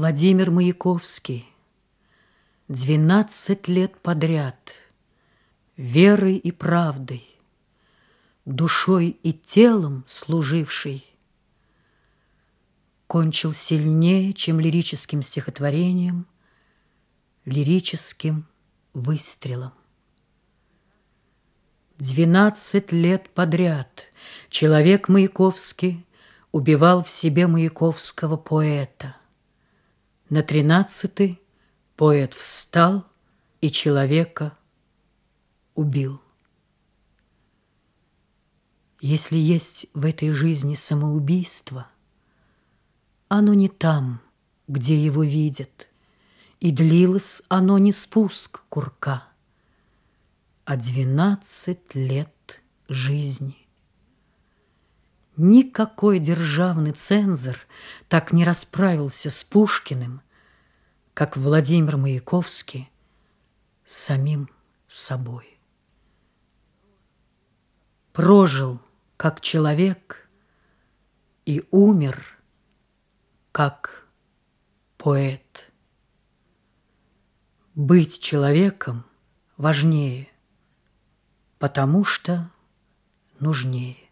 Владимир Маяковский Двенадцать лет подряд Верой и правдой, Душой и телом служивший, Кончил сильнее, чем лирическим стихотворением, Лирическим выстрелом. Двенадцать лет подряд человек Маяковский Убивал в себе Маяковского поэта. На тринадцатый поэт встал и человека убил. Если есть в этой жизни самоубийство, оно не там, где его видят, и длилось оно не спуск курка, а двенадцать лет жизни. Никакой державный цензор так не расправился с Пушкиным, как Владимир Маяковский с самим собой. Прожил как человек и умер как поэт. Быть человеком важнее, потому что нужнее.